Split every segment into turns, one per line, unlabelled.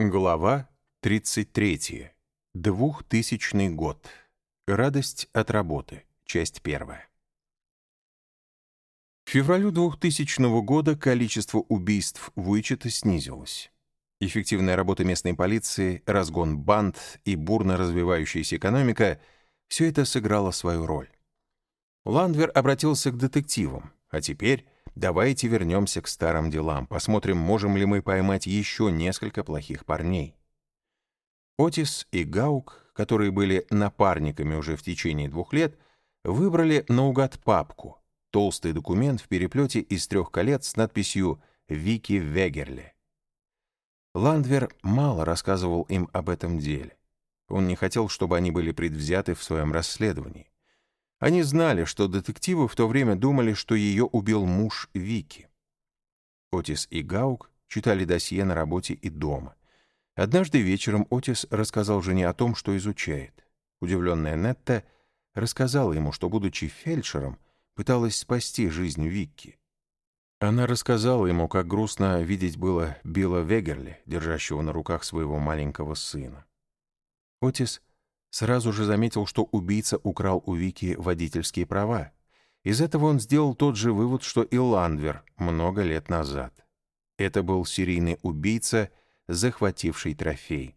Глава 33. Двухтысячный год. Радость от работы. Часть первая. К февралю 2000 года количество убийств в снизилось. Эффективная работа местной полиции, разгон банд и бурно развивающаяся экономика — все это сыграло свою роль. Ландвер обратился к детективам, а теперь давайте вернемся к старым делам, посмотрим, можем ли мы поймать еще несколько плохих парней. Отис и Гаук, которые были напарниками уже в течение двух лет, выбрали наугад папку, толстый документ в переплете из трех колец с надписью «Вики Вегерле». Ландвер мало рассказывал им об этом деле. Он не хотел, чтобы они были предвзяты в своем расследовании. Они знали, что детективы в то время думали, что ее убил муж Вики. Отис и Гаук читали досье на работе и дома. Однажды вечером Отис рассказал жене о том, что изучает. Удивленная Нетта рассказала ему, что, будучи фельдшером, пыталась спасти жизнь Викки. Она рассказала ему, как грустно видеть было Билла Вегерли, держащего на руках своего маленького сына. Отис сразу же заметил, что убийца украл у Вики водительские права. Из этого он сделал тот же вывод, что и Ландвер много лет назад. Это был серийный убийца, захвативший трофей.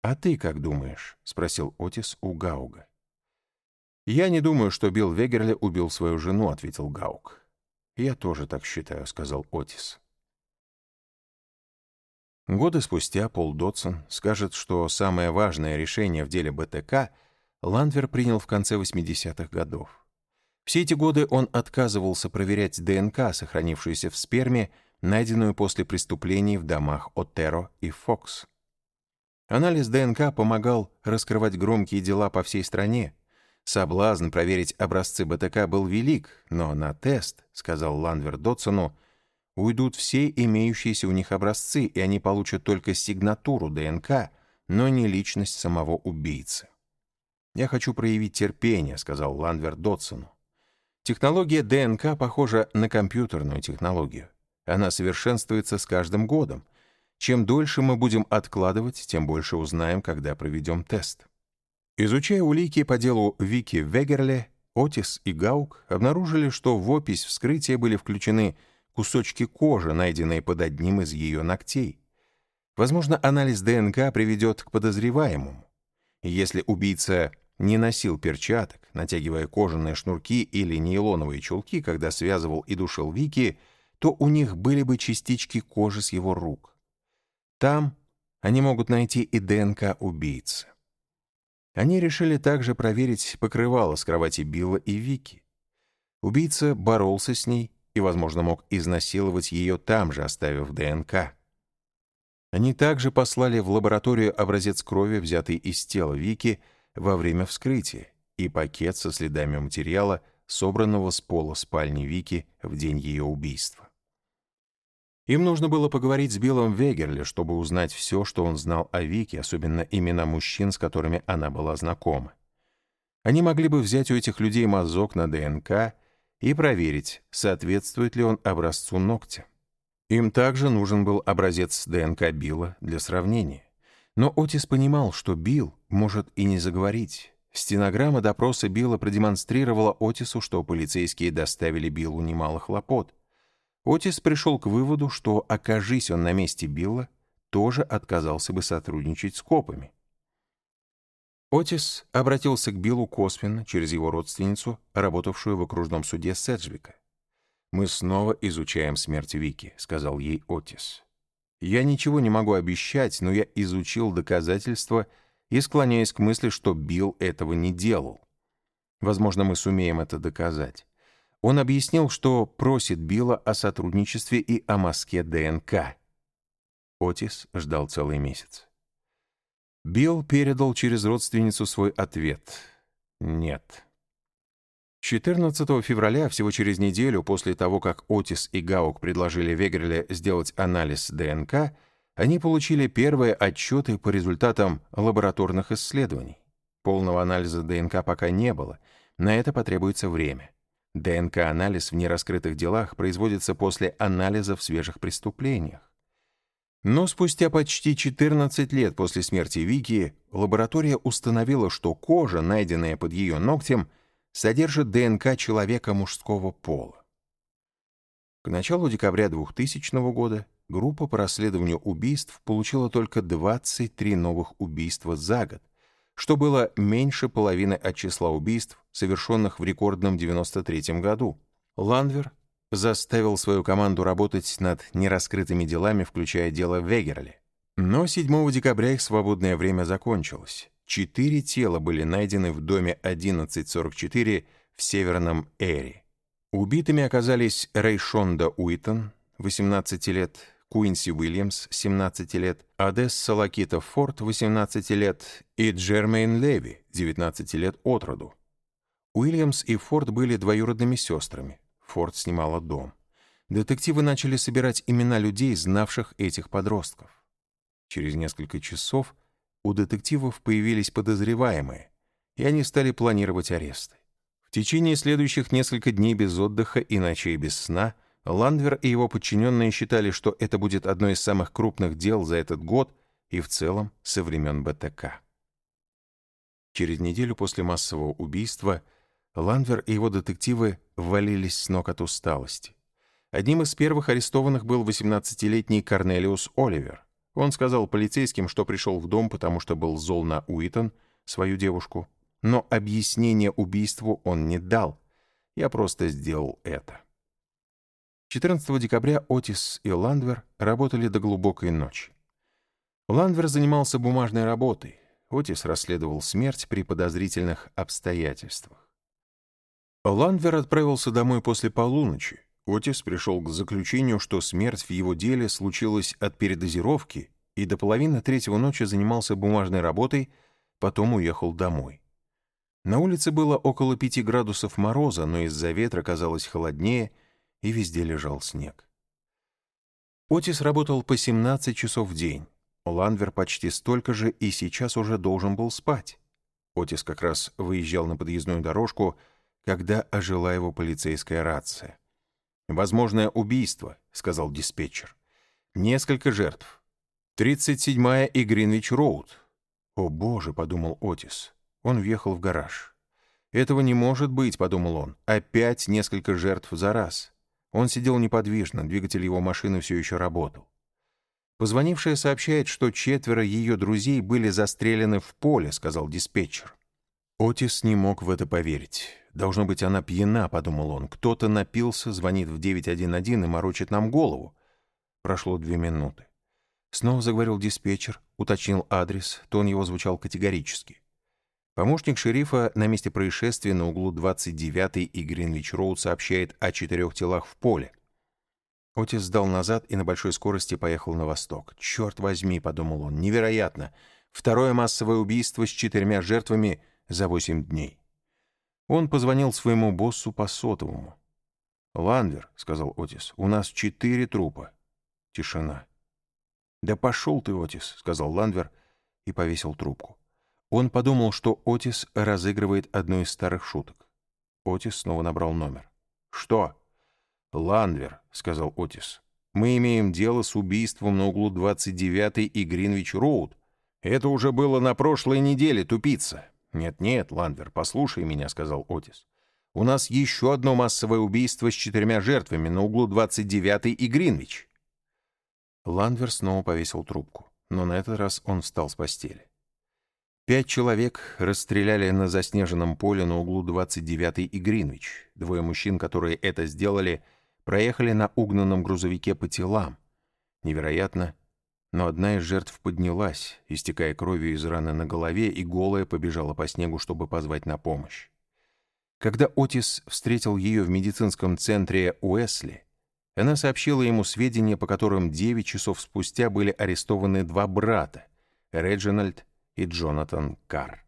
«А ты как думаешь?» — спросил Отис у Гауга. «Я не думаю, что Билл Вегерли убил свою жену», — ответил Гаук. «Я тоже так считаю», — сказал Отис. Годы спустя Пол Дотсон скажет, что самое важное решение в деле БТК Ландвер принял в конце 80-х годов. Все эти годы он отказывался проверять ДНК, сохранившуюся в сперме, найденную после преступлений в домах Отеро и Фокс. Анализ ДНК помогал раскрывать громкие дела по всей стране. Соблазн проверить образцы БТК был велик, но на тест, сказал Ландвер Дотсону, уйдут все имеющиеся у них образцы, и они получат только сигнатуру ДНК, но не личность самого убийцы. «Я хочу проявить терпение», — сказал Ландвер Дотсону. Технология ДНК похожа на компьютерную технологию. Она совершенствуется с каждым годом. Чем дольше мы будем откладывать, тем больше узнаем, когда проведем тест. Изучая улики по делу Вики Вегерле, Отис и Гаук обнаружили, что в опись вскрытия были включены кусочки кожи, найденные под одним из ее ногтей. Возможно, анализ ДНК приведет к подозреваемому. Если убийца не носил перчаток, натягивая кожаные шнурки или нейлоновые чулки, когда связывал и душил Вики, то у них были бы частички кожи с его рук. Там они могут найти и ДНК убийцы. Они решили также проверить покрывало с кровати Билла и Вики. Убийца боролся с ней и, возможно, мог изнасиловать ее там же, оставив ДНК. Они также послали в лабораторию образец крови, взятый из тела Вики во время вскрытия, и пакет со следами материала, собранного с пола спальни Вики в день ее убийства. Им нужно было поговорить с Биллом Вегерли, чтобы узнать все, что он знал о Вике, особенно имена мужчин, с которыми она была знакома. Они могли бы взять у этих людей мазок на ДНК и проверить, соответствует ли он образцу ногтя. Им также нужен был образец ДНК Билла для сравнения. Но Отис понимал, что Билл может и не заговорить. Стенограмма допроса Билла продемонстрировала Отису, что полицейские доставили Биллу немало хлопот. Отис пришел к выводу, что, окажись он на месте Билла, тоже отказался бы сотрудничать с копами. Отис обратился к Биллу косвенно через его родственницу, работавшую в окружном суде Седжвика. «Мы снова изучаем смерть Вики», — сказал ей Отис. «Я ничего не могу обещать, но я изучил доказательства и склоняюсь к мысли, что Билл этого не делал. Возможно, мы сумеем это доказать». Он объяснил, что просит Билла о сотрудничестве и о мазке ДНК. Отис ждал целый месяц. Билл передал через родственницу свой ответ. Нет. 14 февраля, всего через неделю после того, как Отис и Гаук предложили Вегреле сделать анализ ДНК, они получили первые отчеты по результатам лабораторных исследований. Полного анализа ДНК пока не было, на это потребуется время. ДНК-анализ в нераскрытых делах производится после анализа в свежих преступлениях. Но спустя почти 14 лет после смерти Вики лаборатория установила, что кожа, найденная под ее ногтем, содержит ДНК человека мужского пола. К началу декабря 2000 года группа по расследованию убийств получила только 23 новых убийства за год, что было меньше половины от числа убийств, совершенных в рекордном 93 году. Ланвер заставил свою команду работать над нераскрытыми делами, включая дело Вегерли. Но 7 декабря их свободное время закончилось. Четыре тела были найдены в доме 1144 в Северном Эри. Убитыми оказались Рейшонда Уитон, 18 лет, Куинси Уильямс, 17 лет, Адесса Лакита Форд, 18 лет, и Джермейн Леви, 19 лет от роду. Уильямс и Форд были двоюродными сестрами. Форд снимала дом. Детективы начали собирать имена людей, знавших этих подростков. Через несколько часов у детективов появились подозреваемые, и они стали планировать аресты. В течение следующих нескольких дней без отдыха и ночей без сна Ландвер и его подчиненные считали, что это будет одно из самых крупных дел за этот год и в целом со времен БТК. Через неделю после массового убийства – Ландвер и его детективы ввалились с ног от усталости. Одним из первых арестованных был 18-летний Корнелиус Оливер. Он сказал полицейским, что пришел в дом, потому что был зол на Уитон, свою девушку. Но объяснение убийству он не дал. Я просто сделал это. 14 декабря Отис и Ландвер работали до глубокой ночи. Ландвер занимался бумажной работой. Отис расследовал смерть при подозрительных обстоятельствах. Ландвер отправился домой после полуночи. Отис пришел к заключению, что смерть в его деле случилась от передозировки, и до половины третьего ночи занимался бумажной работой, потом уехал домой. На улице было около пяти градусов мороза, но из-за ветра казалось холоднее, и везде лежал снег. Отис работал по 17 часов в день. Ланвер почти столько же и сейчас уже должен был спать. Отис как раз выезжал на подъездную дорожку, когда ожила его полицейская рация. «Возможное убийство», — сказал диспетчер. «Несколько жертв. 37-я и Гринвич-Роуд». «О, боже», — подумал Отис. Он въехал в гараж. «Этого не может быть», — подумал он. «Опять несколько жертв за раз». Он сидел неподвижно, двигатель его машины все еще работал. Позвонившая сообщает, что четверо ее друзей были застрелены в поле, сказал диспетчер. Отис не мог в это поверить. «Должно быть, она пьяна», — подумал он. «Кто-то напился, звонит в 911 и морочит нам голову». Прошло две минуты. Снова заговорил диспетчер, уточнил адрес, тон его звучал категорически. Помощник шерифа на месте происшествия на углу 29 и Гринвич-Роуд сообщает о четырех телах в поле. Отис сдал назад и на большой скорости поехал на восток. «Черт возьми», — подумал он, — «невероятно! Второе массовое убийство с четырьмя жертвами за восемь дней». Он позвонил своему боссу по сотовому. «Ланвер», — сказал Отис, — «у нас четыре трупа». Тишина. «Да пошел ты, Отис», — сказал Ланвер и повесил трубку. Он подумал, что Отис разыгрывает одну из старых шуток. Отис снова набрал номер. «Что?» «Ланвер», — сказал Отис. «Мы имеем дело с убийством на углу 29 и Гринвич-Роуд. Это уже было на прошлой неделе, тупица. «Нет-нет, Ландвер, послушай меня», — сказал Отис. «У нас еще одно массовое убийство с четырьмя жертвами на углу 29-й и Гринвич». Ландвер снова повесил трубку, но на этот раз он встал с постели. Пять человек расстреляли на заснеженном поле на углу 29-й и Гринвич. Двое мужчин, которые это сделали, проехали на угнанном грузовике по телам. Невероятно, но одна из жертв поднялась, истекая кровью из раны на голове, и голая побежала по снегу, чтобы позвать на помощь. Когда Отис встретил ее в медицинском центре Уэсли, она сообщила ему сведения, по которым 9 часов спустя были арестованы два брата — Реджинальд и Джонатан Карр.